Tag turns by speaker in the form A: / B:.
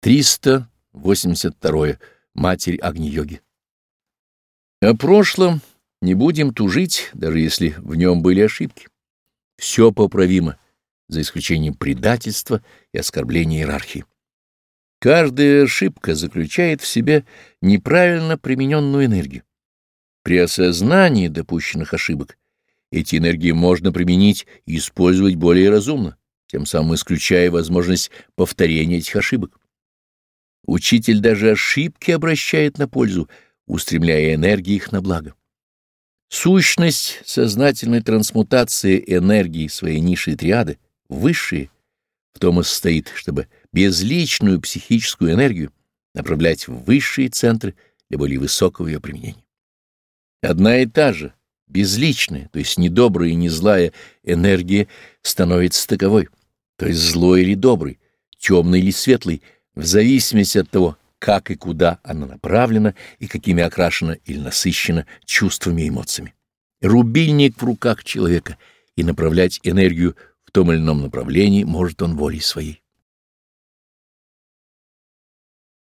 A: 382. Матерь Агни-йоги. О прошлом не будем тужить, даже если в нем были ошибки. Все поправимо, за исключением предательства и оскорбления иерархии. Каждая ошибка заключает в себе неправильно примененную энергию. При осознании допущенных ошибок эти энергии можно применить и использовать более разумно, тем самым исключая возможность повторения этих ошибок. Учитель даже ошибки обращает на пользу, устремляя энергии их на благо. Сущность сознательной трансмутации энергии своей низшей триады, высшие, в том и состоит, чтобы безличную психическую энергию направлять в высшие центры для более высокого ее применения. Одна и та же, безличная, то есть не добрая и не злая энергия становится таковой, то есть злой или добрый, темный или светлый, в зависимости от того, как и куда она направлена и какими окрашена или насыщена чувствами и эмоциями. Рубильник в руках человека, и направлять энергию в том или ином направлении может он волей своей.